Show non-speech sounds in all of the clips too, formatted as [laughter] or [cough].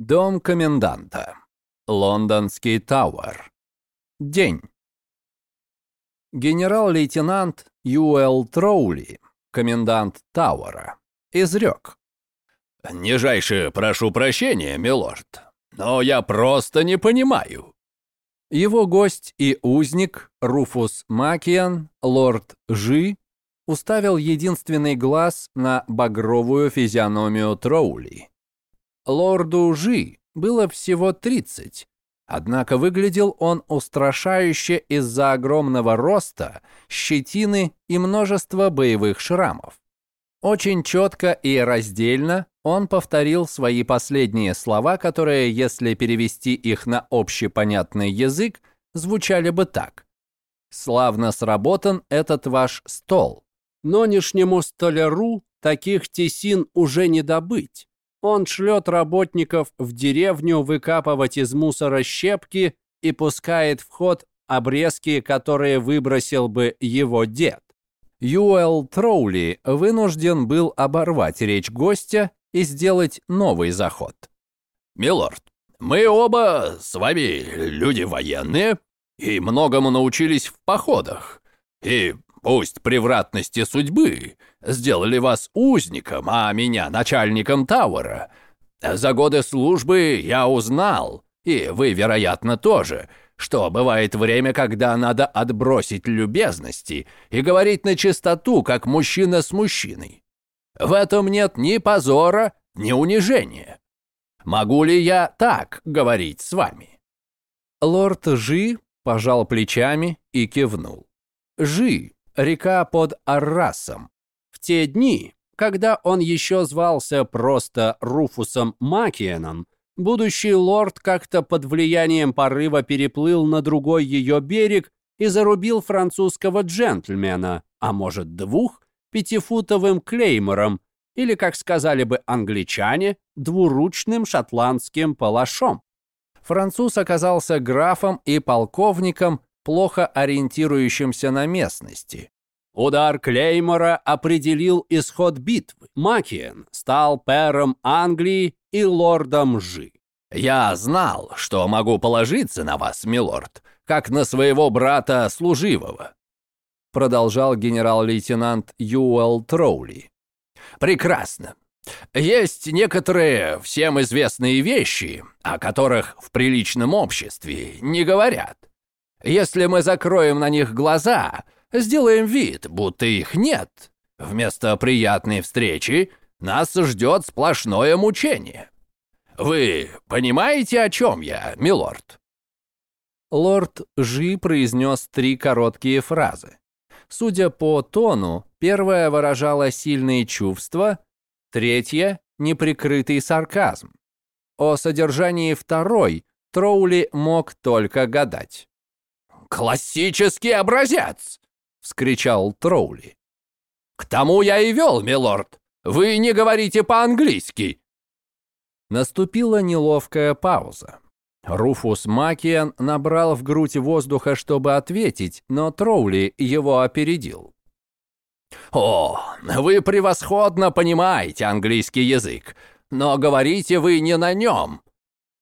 Дом коменданта. Лондонский Тауэр. День. Генерал-лейтенант Юэл Троули, комендант Тауэра, изрек. «Нижайше прошу прощения, милорд, но я просто не понимаю». Его гость и узник Руфус Макиан, лорд Жи, уставил единственный глаз на багровую физиономию Троули. Лорду Жи было всего 30, однако выглядел он устрашающе из-за огромного роста, щетины и множества боевых шрамов. Очень четко и раздельно он повторил свои последние слова, которые, если перевести их на общепонятный язык, звучали бы так. «Славно сработан этот ваш стол. Нонешнему столяру таких тесин уже не добыть. Он шлет работников в деревню выкапывать из мусора щепки и пускает в ход обрезки, которые выбросил бы его дед. Юэл Троули вынужден был оборвать речь гостя и сделать новый заход. «Милорд, мы оба с вами люди военные и многому научились в походах. И Пусть превратности судьбы сделали вас узником, а меня начальником Тауэра. За годы службы я узнал, и вы, вероятно, тоже, что бывает время, когда надо отбросить любезности и говорить на чистоту, как мужчина с мужчиной. В этом нет ни позора, ни унижения. Могу ли я так говорить с вами?» Лорд Жи пожал плечами и кивнул. Жи река под Аррасом. В те дни, когда он еще звался просто Руфусом Макиеном, будущий лорд как-то под влиянием порыва переплыл на другой ее берег и зарубил французского джентльмена, а может двух, пятифутовым клеймором, или, как сказали бы англичане, двуручным шотландским палашом. Француз оказался графом и полковником, плохо ориентирующимся на местности. Удар Клеймора определил исход битвы. Макиен стал пэром Англии и лордом Жи. «Я знал, что могу положиться на вас, милорд, как на своего брата служивого», продолжал генерал-лейтенант Юэл Троули. «Прекрасно. Есть некоторые всем известные вещи, о которых в приличном обществе не говорят. Если мы закроем на них глаза, сделаем вид, будто их нет, вместо приятной встречи нас ждет сплошное мучение. Вы понимаете, о чем я, милорд?» Лорд Жи произнес три короткие фразы. Судя по тону, первая выражала сильные чувства, третья — неприкрытый сарказм. О содержании второй Троули мог только гадать. «Классический образец!» — вскричал Троули. «К тому я и вел, милорд. Вы не говорите по-английски». Наступила неловкая пауза. Руфус Макиан набрал в грудь воздуха, чтобы ответить, но Троули его опередил. «О, вы превосходно понимаете английский язык, но говорите вы не на нем.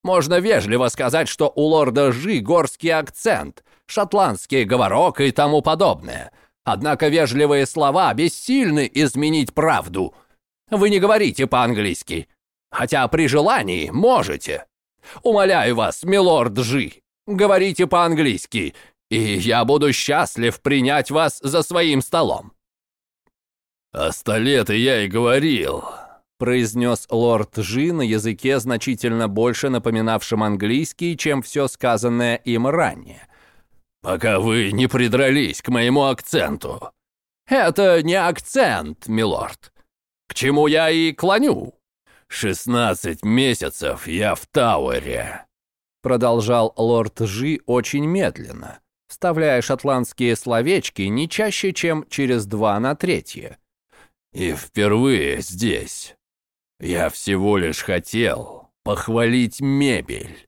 Можно вежливо сказать, что у лорда Жи горский акцент, шотландский говорок и тому подобное. Однако вежливые слова бессильны изменить правду. Вы не говорите по-английски, хотя при желании можете. Умоляю вас, милорд Жи, говорите по-английски, и я буду счастлив принять вас за своим столом». «О столе-то я и говорил», произнес лорд Жи на языке, значительно больше напоминавшем английский, чем все сказанное им ранее. «Пока вы не придрались к моему акценту». «Это не акцент, милорд. К чему я и клоню». «Шестнадцать месяцев я в Тауэре», — продолжал лорд Жи очень медленно, вставляя шотландские словечки не чаще, чем через два на третье. «И впервые здесь. Я всего лишь хотел похвалить мебель».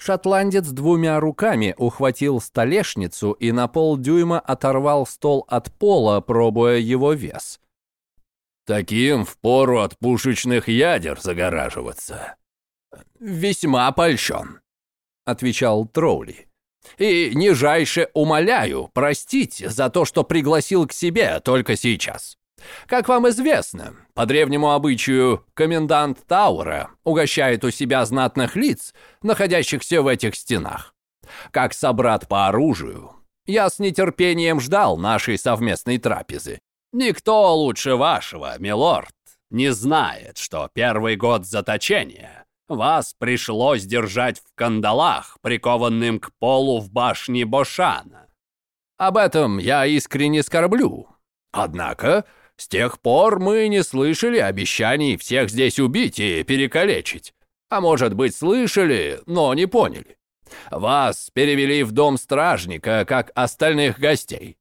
Шотландец двумя руками ухватил столешницу и на полдюйма оторвал стол от пола, пробуя его вес. «Таким впору от пушечных ядер загораживаться. весьма польщен», — отвечал Троули. «И нижайше умоляю простить за то, что пригласил к себе только сейчас. Как вам известно, по древнему обычаю комендант Таура угощает у себя знатных лиц, находящихся в этих стенах. Как собрат по оружию, я с нетерпением ждал нашей совместной трапезы. Никто лучше вашего, милорд, не знает, что первый год заточения вас пришлось держать в кандалах, прикованным к полу в башне Бошана. Об этом я искренне скорблю. Однако, с тех пор мы не слышали обещаний всех здесь убить и перекалечить. А может быть, слышали, но не поняли. Вас перевели в дом стражника, как остальных гостей.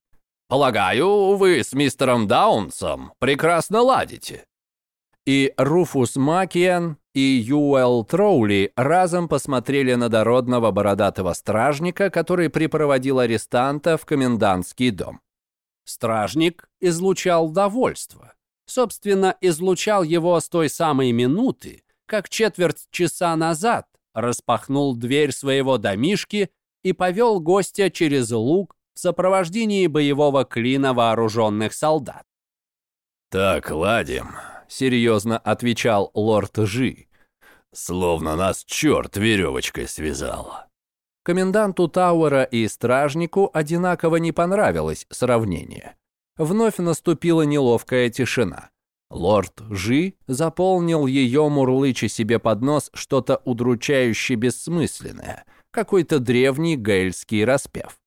Полагаю, вы с мистером Даунсом прекрасно ладите. И Руфус Макиан, и Юэл Троули разом посмотрели на дородного бородатого стражника, который припроводил арестанта в комендантский дом. Стражник излучал довольство. Собственно, излучал его с той самой минуты, как четверть часа назад распахнул дверь своего домишки и повел гостя через луг в сопровождении боевого клина вооруженных солдат. «Так, ладим», серьезно отвечал лорд Жи. «Словно нас черт веревочкой связал». Коменданту Тауэра и стражнику одинаково не понравилось сравнение. Вновь наступила неловкая тишина. Лорд Жи заполнил ее, мурлыча себе под нос что-то удручающе бессмысленное, какой-то древний гельский распев.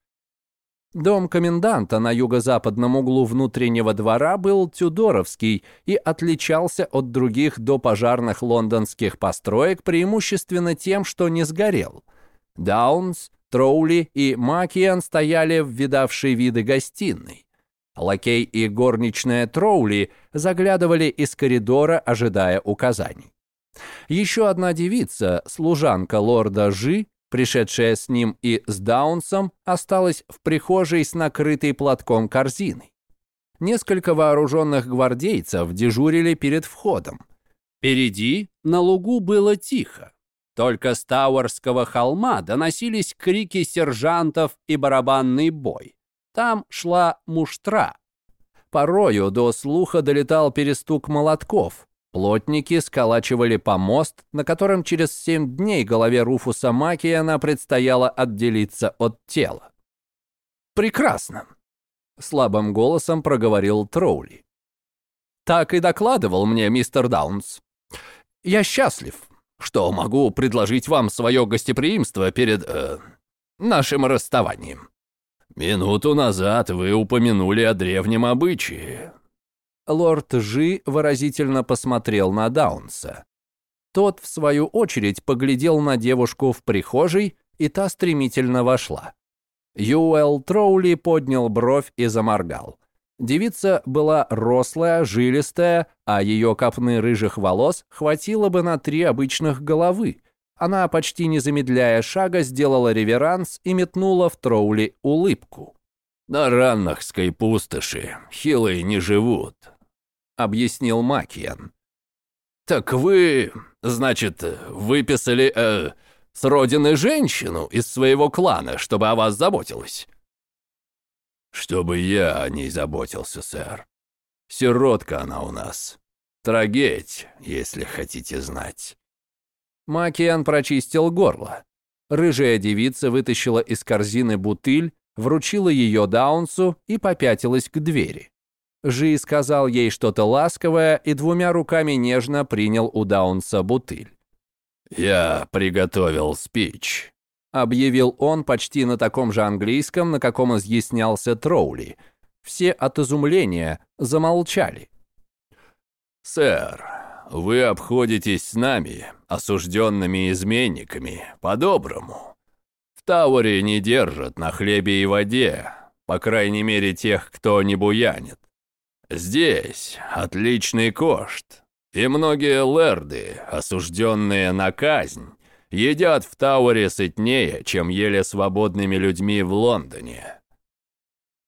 Дом коменданта на юго-западном углу внутреннего двора был тюдоровский и отличался от других допожарных лондонских построек преимущественно тем, что не сгорел. Даунс, Троули и Макиан стояли в видавшей виды гостиной. Лакей и горничная Троули заглядывали из коридора, ожидая указаний. Еще одна девица, служанка лорда Жи, пришедшая с ним и с Даунсом, осталась в прихожей с накрытой платком корзиной. Несколько вооруженных гвардейцев дежурили перед входом. Впереди на лугу было тихо. Только с Тауэрского холма доносились крики сержантов и барабанный бой. Там шла муштра. Порою до слуха долетал перестук молотков, Плотники сколачивали помост, на котором через семь дней голове Руфуса Макиана предстояло отделиться от тела. «Прекрасно», — слабым голосом проговорил Троули. «Так и докладывал мне мистер Даунс. Я счастлив, что могу предложить вам свое гостеприимство перед э, нашим расставанием». «Минуту назад вы упомянули о древнем обычае», Лорд Жи выразительно посмотрел на Даунса. Тот, в свою очередь, поглядел на девушку в прихожей, и та стремительно вошла. Юэл Троули поднял бровь и заморгал. Девица была рослая, жилистая, а ее копны рыжих волос хватило бы на три обычных головы. Она, почти не замедляя шага, сделала реверанс и метнула в Троули улыбку. «На раннахской пустоши хилые не живут», — объяснил Макиен. «Так вы, значит, выписали э, с родины женщину из своего клана, чтобы о вас заботилась?» «Чтобы я о ней заботился, сэр. Сиротка она у нас. Трагедь, если хотите знать». Макиан прочистил горло. Рыжая девица вытащила из корзины бутыль, вручила ее Даунсу и попятилась к двери. Жи сказал ей что-то ласковое и двумя руками нежно принял у Даунса бутыль. «Я приготовил спич», — объявил он почти на таком же английском, на каком изъяснялся Троули. Все от изумления замолчали. «Сэр, вы обходитесь с нами, осужденными изменниками, по-доброму. В Тауэре не держат на хлебе и воде, по крайней мере тех, кто не буянит. Здесь отличный кошт, и многие лэрды, осужденные на казнь, едят в Тауэре сытнее, чем ели свободными людьми в Лондоне.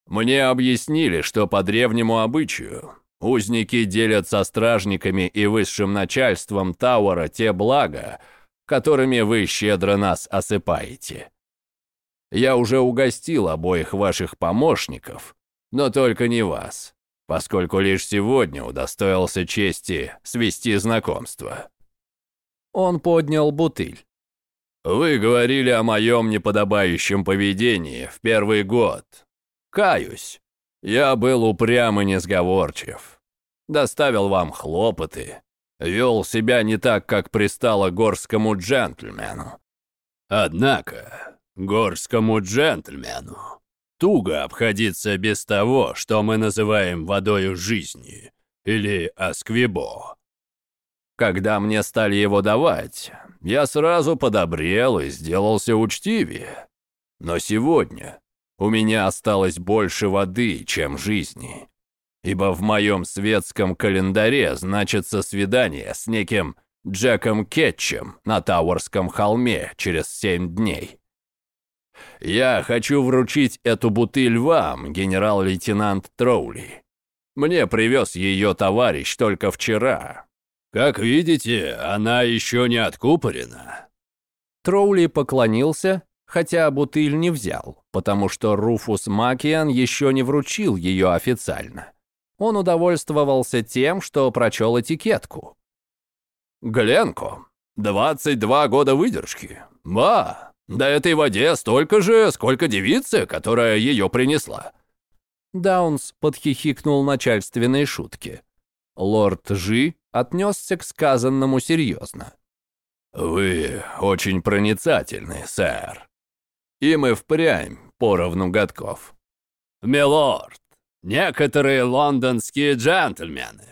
Мне объяснили, что по древнему обычаю узники делят со стражниками и высшим начальством Тауэра те блага, которыми вы щедро нас осыпаете. Я уже угостил обоих ваших помощников, но только не вас, поскольку лишь сегодня удостоился чести свести знакомство». Он поднял бутыль. «Вы говорили о моем неподобающем поведении в первый год. Каюсь, я был упрям и несговорчив. Доставил вам хлопоты, вел себя не так, как пристало горскому джентльмену. Однако, горскому джентльмену туго обходиться без того, что мы называем водою жизни, или асквибо. Когда мне стали его давать, я сразу подобрел и сделался учтивее. Но сегодня у меня осталось больше воды, чем жизни ибо в моем светском календаре значится свидание с неким Джеком Кетчем на Тауэрском холме через семь дней. Я хочу вручить эту бутыль вам, генерал-лейтенант Троули. Мне привез ее товарищ только вчера. Как видите, она еще не откупорена». Троули поклонился, хотя бутыль не взял, потому что Руфус Макиан еще не вручил ее официально он удовольствовался тем, что прочел этикетку. «Гленко, 22 года выдержки. Ба, да этой воде столько же, сколько девицы, которая ее принесла». Даунс подхихикнул начальственной шутки. Лорд Жи отнесся к сказанному серьезно. «Вы очень проницательны, сэр. И мы впрямь поровну годков». «Милорд, Некоторые лондонские джентльмены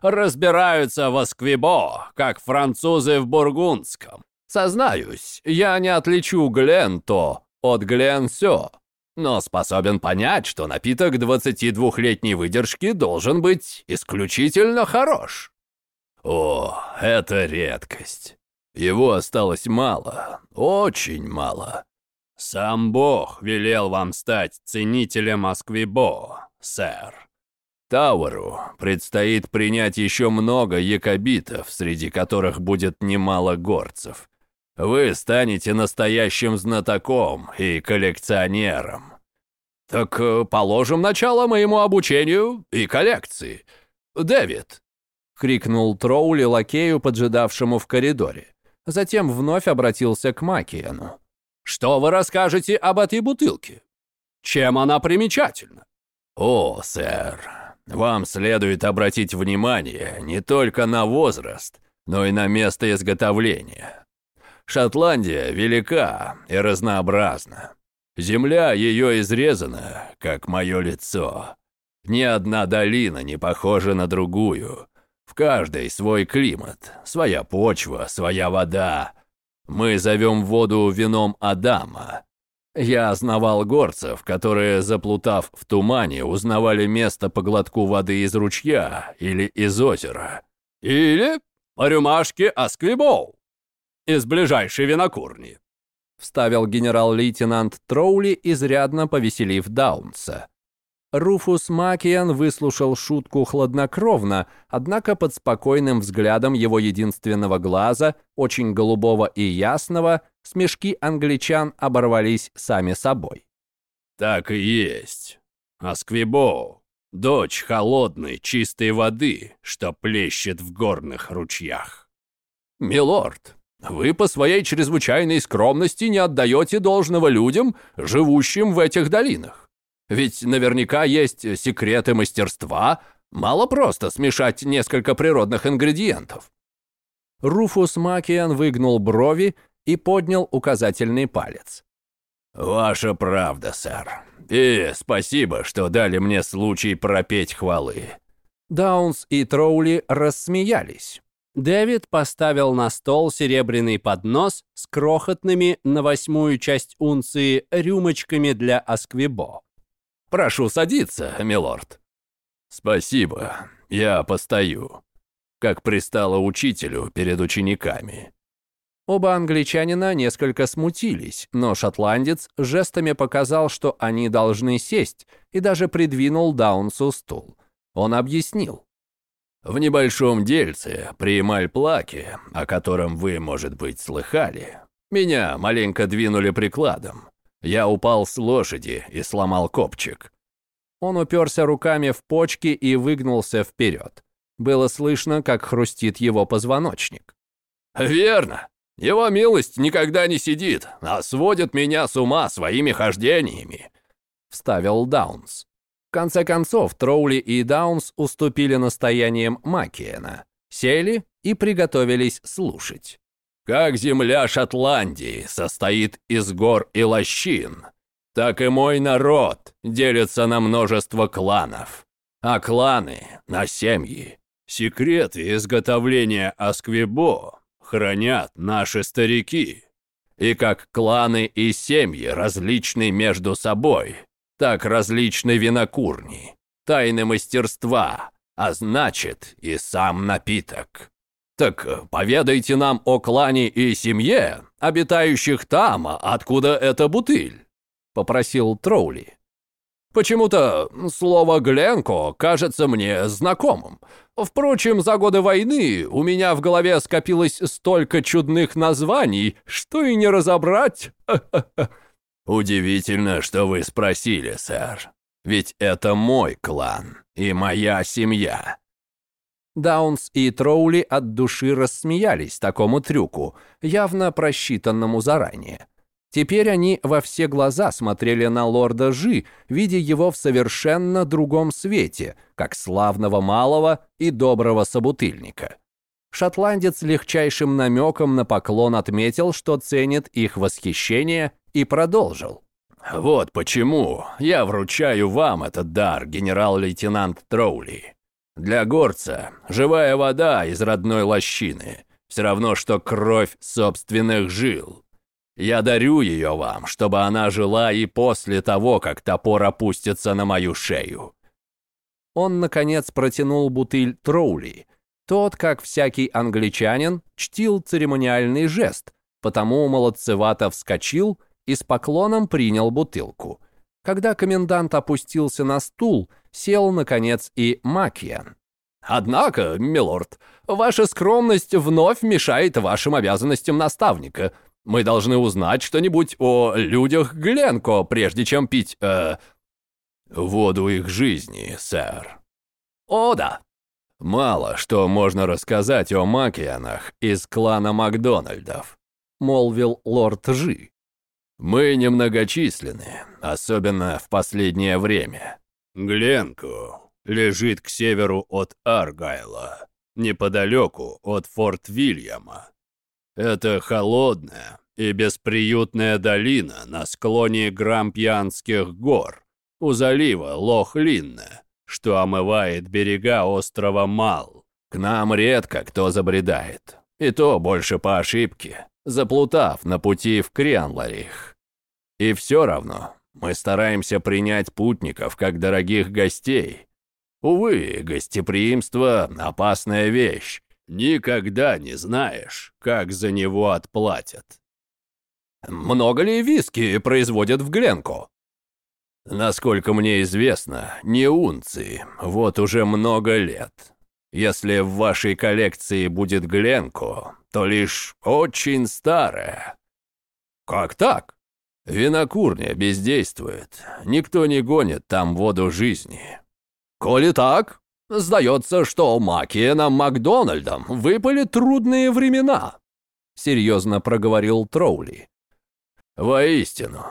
разбираются в Асквибо, как французы в Бургундском. Сознаюсь, я не отличу Гленто от Гленсё, но способен понять, что напиток 22-летней выдержки должен быть исключительно хорош. О, это редкость. Его осталось мало, очень мало. Сам Бог велел вам стать ценителем Асквибо сэр. Тауэру предстоит принять еще много якобитов, среди которых будет немало горцев. Вы станете настоящим знатоком и коллекционером. Так э, положим начало моему обучению и коллекции. Дэвид!» — крикнул Троули лакею, поджидавшему в коридоре. Затем вновь обратился к Макиану. «Что вы расскажете об этой бутылке? Чем она примечательна?» «О, сэр, вам следует обратить внимание не только на возраст, но и на место изготовления. Шотландия велика и разнообразна. Земля ее изрезана, как мое лицо. Ни одна долина не похожа на другую. В каждой свой климат, своя почва, своя вода. Мы зовем воду вином Адама, я знавал горцев, которые, заплутав в тумане, узнавали место по глотку воды из ручья или из озера. Или по рюмашке Асквибоу из ближайшей винокурни. Вставил генерал-лейтенант Троули, изрядно повеселив Даунса. Руфус Макиан выслушал шутку хладнокровно, однако под спокойным взглядом его единственного глаза, очень голубого и ясного, смешки англичан оборвались сами собой. «Так и есть. Асквибо, дочь холодной, чистой воды, что плещет в горных ручьях». «Милорд, вы по своей чрезвычайной скромности не отдаете должного людям, живущим в этих долинах. Ведь наверняка есть секреты мастерства. Мало просто смешать несколько природных ингредиентов. Руфус Макиан выгнул брови и поднял указательный палец. «Ваша правда, сэр. И спасибо, что дали мне случай пропеть хвалы». Даунс и Троули рассмеялись. Дэвид поставил на стол серебряный поднос с крохотными на восьмую часть унции рюмочками для асквибо. Прошу садиться, милорд». «Спасибо, я постою, как пристало учителю перед учениками». Оба англичанина несколько смутились, но шотландец жестами показал, что они должны сесть, и даже придвинул Даунсу стул. Он объяснил. В небольшом дельце при Мальплаке, о котором вы, может быть, слыхали, меня маленько двинули прикладом. Я упал с лошади и сломал копчик. Он уперся руками в почки и выгнулся вперед. Было слышно, как хрустит его позвоночник. «Верно. Его милость никогда не сидит, а сводит меня с ума своими хождениями», — вставил Даунс. В конце концов, Троули и Даунс уступили настояниям Макиена, сели и приготовились слушать. «Как земля Шотландии состоит из гор и лощин, так и мой народ делится на множество кланов, а кланы — на семьи. Секреты изготовления асквибо хранят наши старики. И как кланы и семьи различны между собой, так различны винокурни, тайны мастерства, а значит и сам напиток. Так поведайте нам о клане и семье, обитающих там, откуда эта бутыль попросил Троули. Почему-то слово «Гленко» кажется мне знакомым. Впрочем, за годы войны у меня в голове скопилось столько чудных названий, что и не разобрать. [laughs] Удивительно, что вы спросили, сэр. Ведь это мой клан и моя семья. Даунс и Троули от души рассмеялись такому трюку, явно просчитанному заранее. Теперь они во все глаза смотрели на лорда Жи, видя его в совершенно другом свете, как славного малого и доброго собутыльника. Шотландец легчайшим намеком на поклон отметил, что ценит их восхищение, и продолжил. «Вот почему я вручаю вам этот дар, генерал-лейтенант Троули. Для горца живая вода из родной лощины, все равно, что кровь собственных жил». Я дарю ее вам, чтобы она жила и после того, как топор опустится на мою шею». Он, наконец, протянул бутыль Троули. Тот, как всякий англичанин, чтил церемониальный жест, потому молодцевато вскочил и с поклоном принял бутылку. Когда комендант опустился на стул, сел, наконец, и Макьян. «Однако, милорд, ваша скромность вновь мешает вашим обязанностям наставника», мы должны узнать что-нибудь о людях Гленко, прежде чем пить, э, воду их жизни, сэр. О, да. Мало что можно рассказать о Макианах из клана Макдональдов, молвил лорд Жи. Мы немногочисленны, особенно в последнее время. Гленко лежит к северу от Аргайла, неподалеку от Форт Вильяма. Это холодная и бесприютная долина на склоне Грампьянских гор, у залива Лох-Линне, что омывает берега острова Мал. К нам редко кто забредает, и то больше по ошибке, заплутав на пути в Кренларих. И все равно мы стараемся принять путников как дорогих гостей. Увы, гостеприимство — опасная вещь, Никогда не знаешь, как за него отплатят. Много ли виски производят в Гленко? Насколько мне известно, не унции, вот уже много лет. Если в вашей коллекции будет Гленко, то лишь очень старая. Как так? Винокурня бездействует, никто не гонит там воду жизни. Коли так, Сдается, что Макиенам Макдональдам выпали трудные времена», — серьезно проговорил Троули. «Воистину,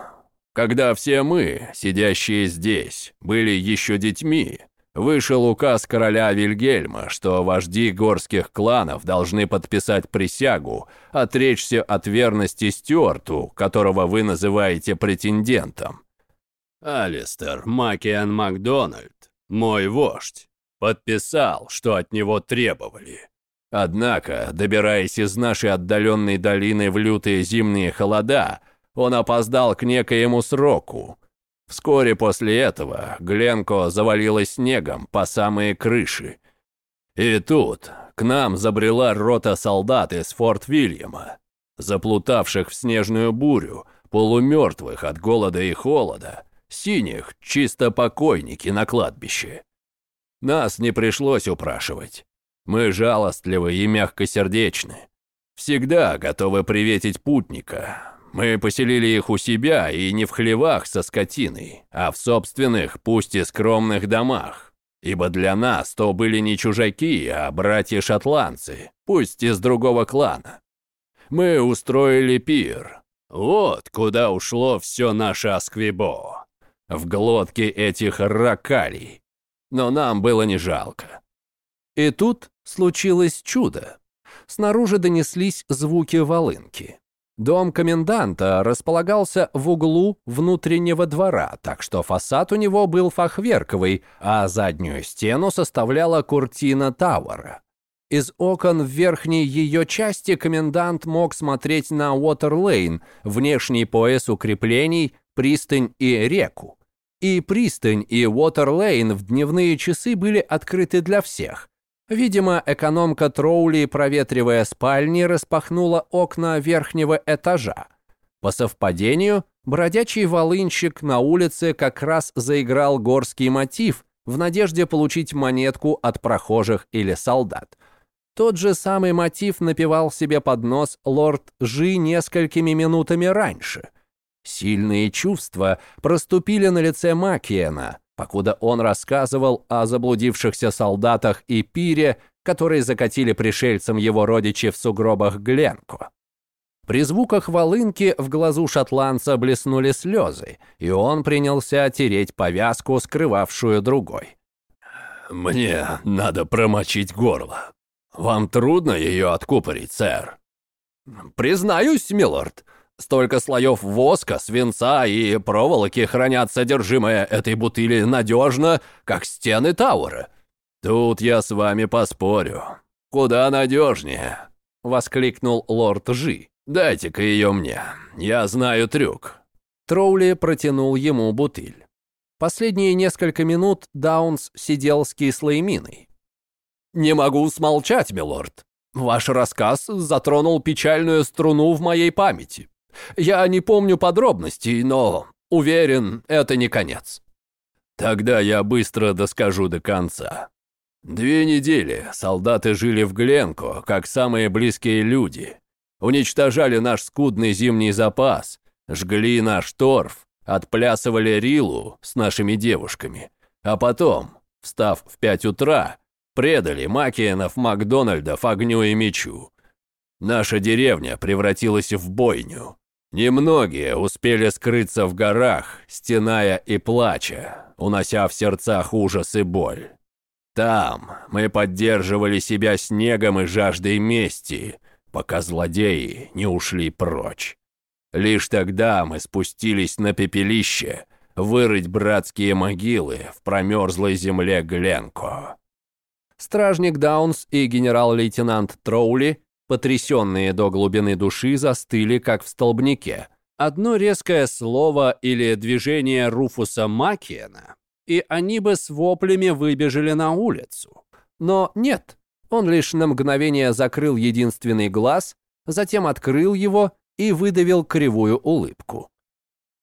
когда все мы, сидящие здесь, были еще детьми, вышел указ короля Вильгельма, что вожди горских кланов должны подписать присягу, отречься от верности Стюарту, которого вы называете претендентом. Алистер Макиан Макдональд, мой вождь, подписал, что от него требовали. Однако, добираясь из нашей отдаленной долины в лютые зимние холода, он опоздал к некоему сроку. Вскоре после этого Гленко завалилась снегом по самые крыши. И тут к нам забрела рота солдат из Форт Вильяма, заплутавших в снежную бурю, полумертвых от голода и холода, синих чисто покойники на кладбище. Нас не пришлось упрашивать. Мы жалостливы и мягкосердечны. Всегда готовы приветить путника. Мы поселили их у себя и не в хлевах со скотиной, а в собственных, пусть и скромных домах. Ибо для нас то были не чужаки, а братья-шотландцы, пусть из другого клана. Мы устроили пир. Вот куда ушло все наше Асквибо. В глотке этих ракалий. Но нам было не жалко. И тут случилось чудо. Снаружи донеслись звуки волынки. Дом коменданта располагался в углу внутреннего двора, так что фасад у него был фахверковый, а заднюю стену составляла куртина Тауэра. Из окон в верхней ее части комендант мог смотреть на Уотерлейн, внешний пояс укреплений, пристань и реку. И пристань, и Уотерлейн в дневные часы были открыты для всех. Видимо, экономка Троули, проветривая спальни, распахнула окна верхнего этажа. По совпадению, бродячий волынщик на улице как раз заиграл горский мотив в надежде получить монетку от прохожих или солдат. Тот же самый мотив напевал себе под нос лорд Жи несколькими минутами раньше. Сильные чувства проступили на лице Макиена, покуда он рассказывал о заблудившихся солдатах и пире, которые закатили пришельцам его родичи в сугробах Гленку. При звуках волынки в глазу шотландца блеснули слезы, и он принялся тереть повязку, скрывавшую другой. «Мне надо промочить горло. Вам трудно ее откупорить, сэр?» «Признаюсь, милорд, Столько слоев воска, свинца и проволоки хранят содержимое этой бутыли надежно, как стены Тауэра. Тут я с вами поспорю. Куда надежнее, воскликнул лорд Жи. Дайте-ка ее мне, я знаю трюк. Троули протянул ему бутыль. Последние несколько минут Даунс сидел с кислой миной. «Не могу смолчать, милорд. Ваш рассказ затронул печальную струну в моей памяти. Я не помню подробностей, но уверен, это не конец. Тогда я быстро доскажу до конца. Две недели солдаты жили в Гленко, как самые близкие люди. Уничтожали наш скудный зимний запас, жгли наш торф, отплясывали рилу с нашими девушками. А потом, встав в пять утра, предали Макиенов Макдональдов огню и мечу. Наша деревня превратилась в бойню. Немногие успели скрыться в горах, стеная и плача, унося в сердцах ужас и боль. Там мы поддерживали себя снегом и жаждой мести, пока злодеи не ушли прочь. Лишь тогда мы спустились на пепелище, вырыть братские могилы в промерзлой земле Гленко. Стражник Даунс и генерал-лейтенант Троули потрясенные до глубины души, застыли, как в столбнике. Одно резкое слово или движение Руфуса Макиена, и они бы с воплями выбежали на улицу. Но нет, он лишь на мгновение закрыл единственный глаз, затем открыл его и выдавил кривую улыбку.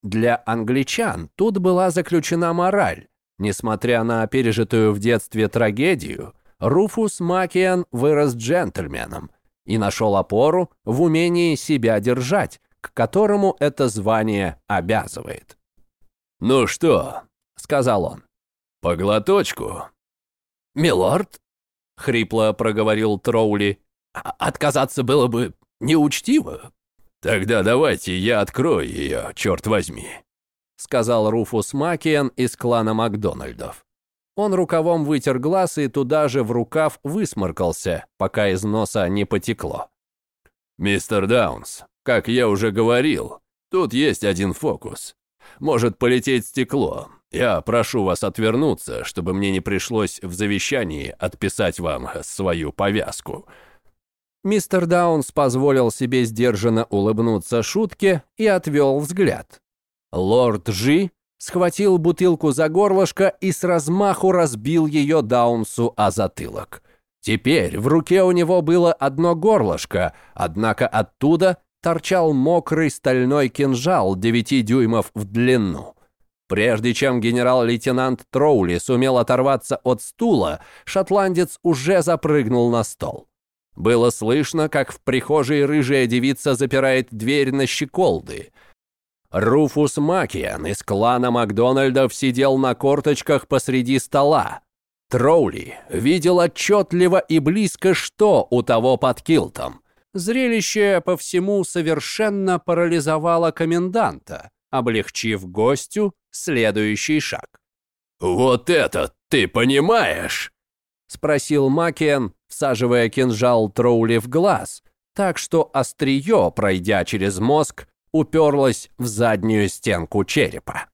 Для англичан тут была заключена мораль. Несмотря на пережитую в детстве трагедию, Руфус Макиан вырос джентльменом, и нашел опору в умении себя держать, к которому это звание обязывает. «Ну что?» — сказал он. «По глоточку?» «Милорд?» — хрипло проговорил Троули. «А «Отказаться было бы неучтиво». «Тогда давайте я открою ее, черт возьми», — сказал Руфус Макиен из клана Макдональдов. Он рукавом вытер глаз и туда же в рукав высморкался, пока из носа не потекло. «Мистер Даунс, как я уже говорил, тут есть один фокус. Может полететь стекло. Я прошу вас отвернуться, чтобы мне не пришлось в завещании отписать вам свою повязку». Мистер Даунс позволил себе сдержанно улыбнуться шутке и отвел взгляд. Лорд Жи схватил бутылку за горлышко и с размаху разбил ее Даунсу о затылок. Теперь в руке у него было одно горлышко, однако оттуда торчал мокрый стальной кинжал девяти дюймов в длину. Прежде чем генерал-лейтенант Троули сумел оторваться от стула, шотландец уже запрыгнул на стол. Было слышно, как в прихожей рыжая девица запирает дверь на щеколды. Руфус Макиан из клана Макдональдов сидел на корточках посреди стола. Троули видел отчетливо и близко, что у того под килтом. Зрелище по всему совершенно парализовало коменданта, облегчив гостю следующий шаг. «Вот это ты понимаешь?» — спросил Макиен, всаживая кинжал Троули в глаз, так что острие, пройдя через мозг, уперлось в заднюю стенку черепа.